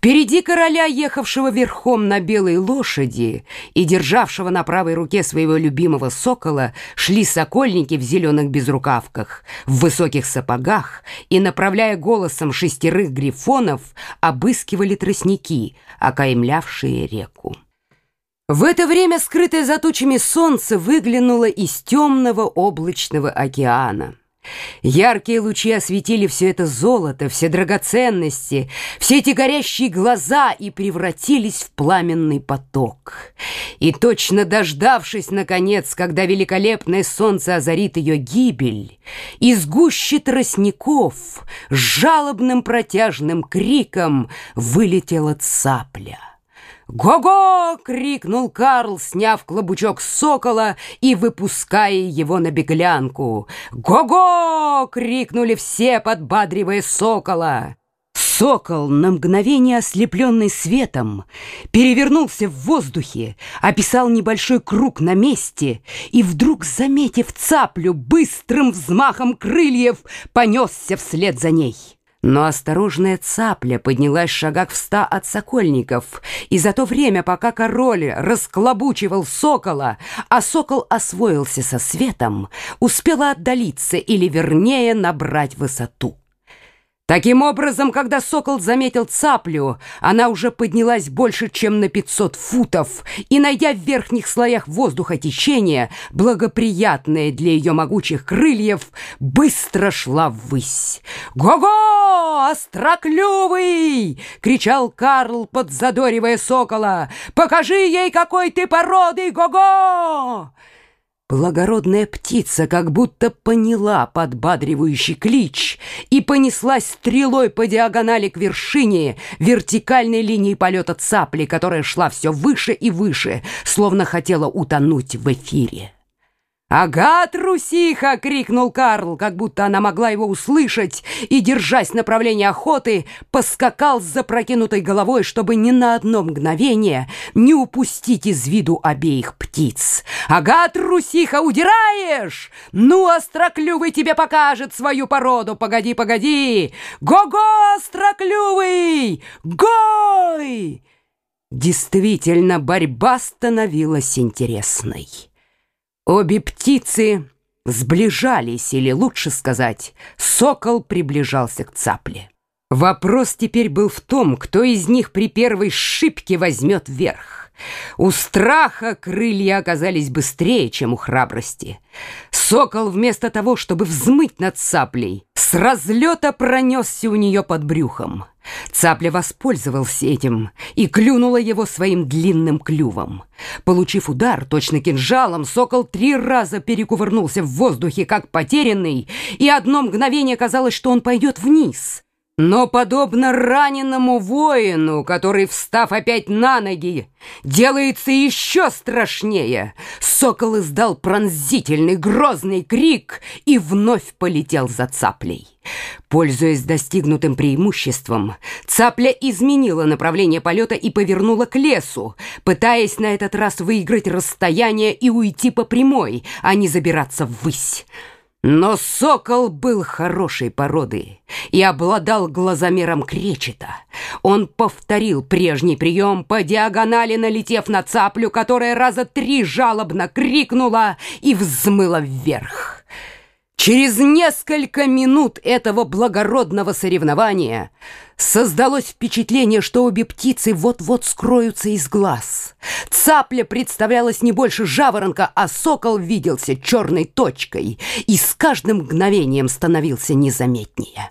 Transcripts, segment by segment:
Впереди короля, ехавшего верхом на белой лошади и державшего на правой руке своего любимого сокола, шли сокольники в зеленых безрукавках, в высоких сапогах и, направляя голосом шестерых грифонов, обыскивали тростники, окаймлявшие реку. В это время скрытое за тучами солнце выглянуло из темного облачного океана. Яркие лучи осветили все это золото, все драгоценности, все эти горящие глаза и превратились в пламенный поток. И точно дождавшись, наконец, когда великолепное солнце озарит ее гибель, из гущи тростников с жалобным протяжным криком вылетела цапля. «Го-го!» — крикнул Карл, сняв клобучок сокола и выпуская его на беглянку. «Го-го!» — крикнули все, подбадривая сокола. Сокол, на мгновение ослепленный светом, перевернулся в воздухе, описал небольшой круг на месте и, вдруг заметив цаплю, быстрым взмахом крыльев понесся вслед за ней. Но осторожная цапля поднялась шагах в ста от сокольников, и за то время, пока король расклобучивал сокола, а сокол освоился со светом, успела отдалиться или, вернее, набрать высоту. Таким образом, когда сокол заметил цаплю, она уже поднялась больше, чем на 500 футов, и, найдя в верхних слоях воздуха течение, благоприятное для ее могучих крыльев, быстро шла ввысь. «Го-го, остроклювый!» — кричал Карл, подзадоривая сокола. «Покажи ей, какой ты породы, го-го!» Благородная птица как будто поняла подбадривающий клич и понеслась стрелой по диагонали к вершине вертикальной линии полета цапли, которая шла все выше и выше, словно хотела утонуть в эфире. «Ага, трусиха!» — крикнул Карл, как будто она могла его услышать, и, держась направления охоты, поскакал с запрокинутой головой, чтобы ни на одно мгновение не упустить из виду обеих птиц. «Ага, трусиха, удираешь! Ну, остроклювый тебе покажет свою породу! Погоди, погоди! Го-го, остроклювый! Гой!» Действительно, борьба становилась интересной. Обе птицы сближались, или лучше сказать, сокол приближался к цапле. Вопрос теперь был в том, кто из них при первой шибке возьмет верх. У страха крылья оказались быстрее, чем у храбрости. Сокол вместо того, чтобы взмыть над цаплей, с разлета пронесся у нее под брюхом. Цапля воспользовался этим и клюнула его своим длинным клювом. Получив удар точно кинжалом, сокол три раза перекувырнулся в воздухе, как потерянный, и одно мгновение казалось, что он пойдет вниз. Но, подобно раненому воину, который, встав опять на ноги, делается еще страшнее, сокол издал пронзительный грозный крик и вновь полетел за цаплей. Пользуясь достигнутым преимуществом, цапля изменила направление полета и повернула к лесу, пытаясь на этот раз выиграть расстояние и уйти по прямой, а не забираться ввысь. Но сокол был хорошей породы и обладал глазомером кречета. Он повторил прежний прием по диагонали, налетев на цаплю, которая раза три жалобно крикнула и взмыла вверх. Через несколько минут этого благородного соревнования создалось впечатление, что обе птицы вот-вот скроются из глаз. Цапля представлялась не больше жаворонка, а сокол виделся черной точкой и с каждым мгновением становился незаметнее.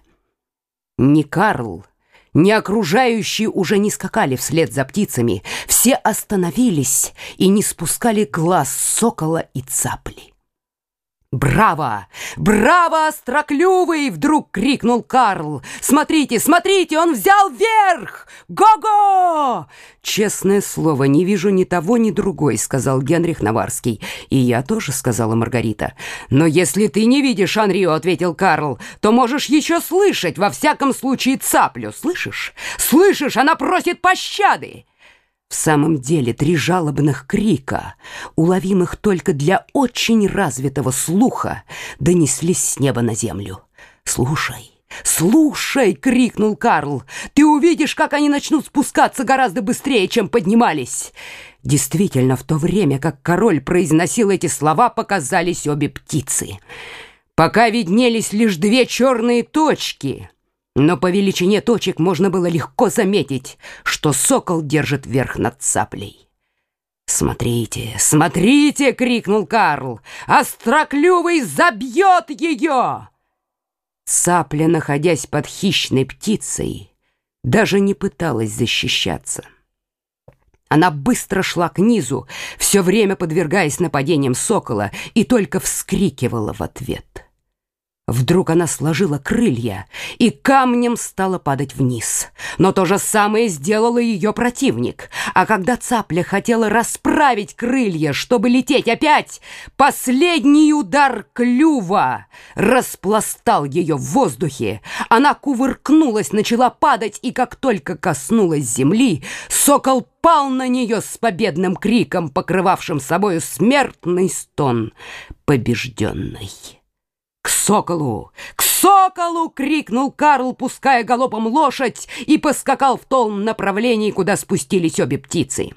Ни Карл, ни окружающие уже не скакали вслед за птицами, все остановились и не спускали глаз сокола и цапли. «Браво! Браво, остроклювый!» — вдруг крикнул Карл. «Смотрите, смотрите, он взял верх! Го-го!» «Честное слово, не вижу ни того, ни другой», — сказал Генрих Наварский. «И я тоже», — сказала Маргарита. «Но если ты не видишь Анрио», — ответил Карл, «то можешь еще слышать, во всяком случае, цаплю. Слышишь? Слышишь, она просит пощады!» В самом деле три жалобных крика, уловимых только для очень развитого слуха, донеслись с неба на землю. «Слушай, «Слушай!» — крикнул Карл. «Ты увидишь, как они начнут спускаться гораздо быстрее, чем поднимались!» Действительно, в то время, как король произносил эти слова, показались обе птицы. Пока виднелись лишь две черные точки, но по величине точек можно было легко заметить, что сокол держит верх над цаплей. «Смотрите, смотрите!» — крикнул Карл. «Остроклювый забьет ее!» Цапля, находясь под хищной птицей, даже не пыталась защищаться. Она быстро шла к низу, все время подвергаясь нападениям сокола, и только вскрикивала в ответ. Вдруг она сложила крылья и камнем стала падать вниз. Но то же самое сделал и ее противник. А когда цапля хотела расправить крылья, чтобы лететь опять, последний удар клюва распластал ее в воздухе. Она кувыркнулась, начала падать, и как только коснулась земли, сокол пал на нее с победным криком, покрывавшим собою смертный стон побежденной. «К соколу! К соколу!» — крикнул Карл, пуская галопом лошадь, и поскакал в том направлении, куда спустились обе птицы.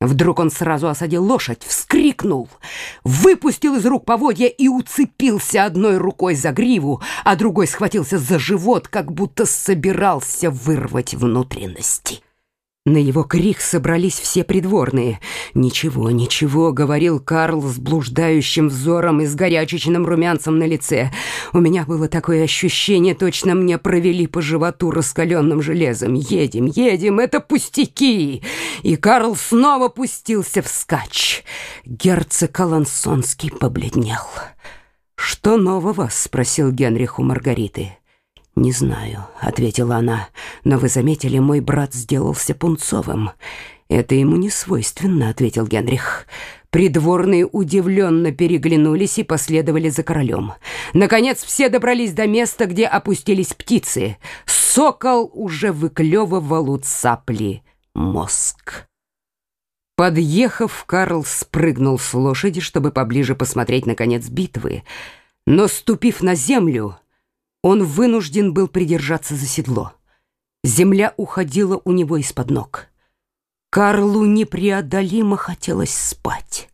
Вдруг он сразу осадил лошадь, вскрикнул, выпустил из рук поводья и уцепился одной рукой за гриву, а другой схватился за живот, как будто собирался вырвать внутренности. На его крик собрались все придворные. «Ничего, ничего», — говорил Карл с блуждающим взором и с горячечным румянцем на лице. «У меня было такое ощущение, точно мне провели по животу раскаленным железом. Едем, едем, это пустяки!» И Карл снова пустился вскачь. Герцог Алансонский побледнел. «Что нового?» — спросил Генрих у Маргариты. «Не знаю», — ответила она, — «но вы заметили, мой брат сделался пунцовым». «Это ему не свойственно», — ответил Генрих. Придворные удивленно переглянулись и последовали за королем. Наконец все добрались до места, где опустились птицы. Сокол уже выклевывал у цапли мозг. Подъехав, Карл спрыгнул с лошади, чтобы поближе посмотреть на конец битвы. Но, ступив на землю, он вынужден был придержаться за седло. Земля уходила у него из-под ног. Карлу непреодолимо хотелось спать.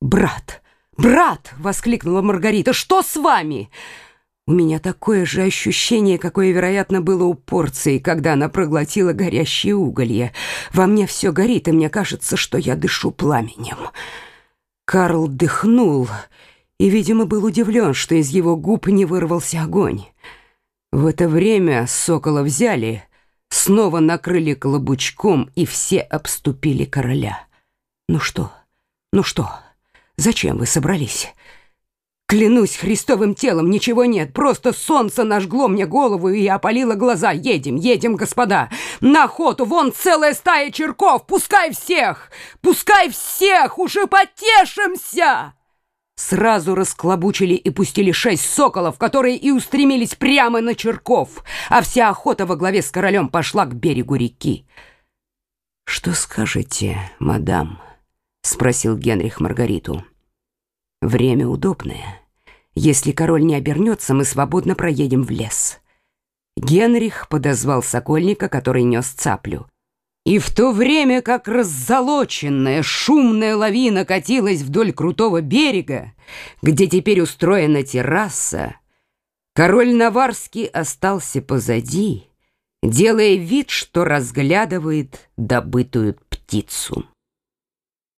«Брат! Брат!» — воскликнула Маргарита. «Что с вами?» У меня такое же ощущение, какое, вероятно, было у порции, когда она проглотила горящие уголья. Во мне все горит, и мне кажется, что я дышу пламенем. Карл дыхнул и, видимо, был удивлен, что из его губ не вырвался огонь. В это время сокола взяли, снова накрыли колобучком, и все обступили короля. «Ну что? Ну что? Зачем вы собрались?» Клянусь Христовым телом, ничего нет, просто солнце нажгло мне голову и опалило глаза. Едем, едем, господа, на охоту, вон целая стая черков, пускай всех, пускай всех, уже потешимся!» Сразу расклобучили и пустили шесть соколов, которые и устремились прямо на Черков, а вся охота во главе с королем пошла к берегу реки. «Что скажете, мадам?» — спросил Генрих Маргариту. «Время удобное. Если король не обернется, мы свободно проедем в лес». Генрих подозвал сокольника, который нес цаплю. И в то время, как раззолоченная шумная лавина катилась вдоль крутого берега, где теперь устроена терраса, король Наварский остался позади, делая вид, что разглядывает добытую птицу.